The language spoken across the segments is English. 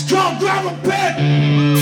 Strong gravel pit.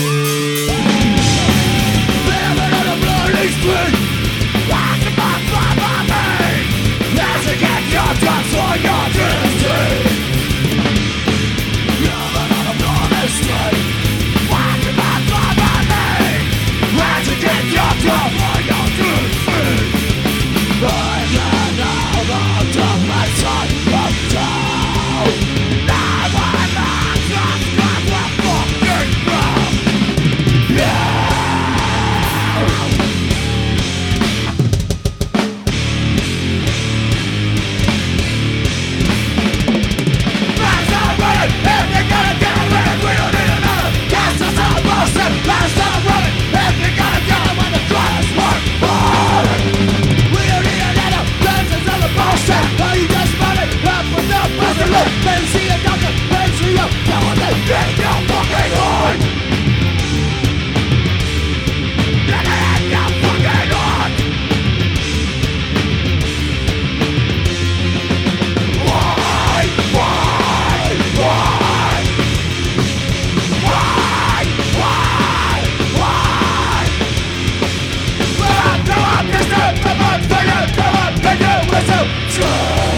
Mister! Come on, figure!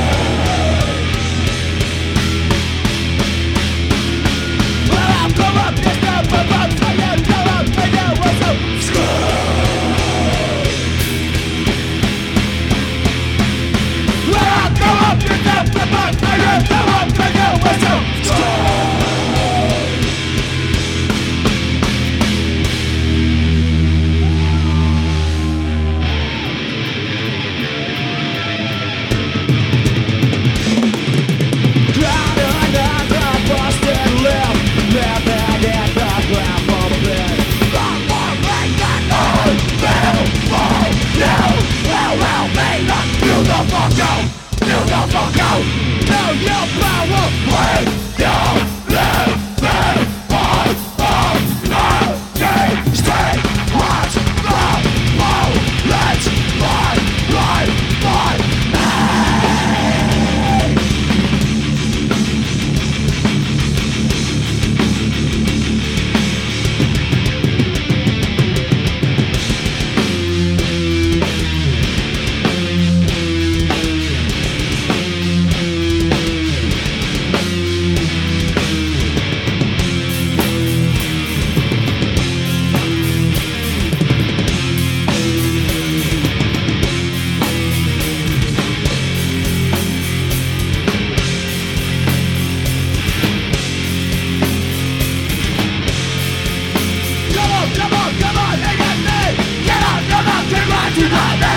Come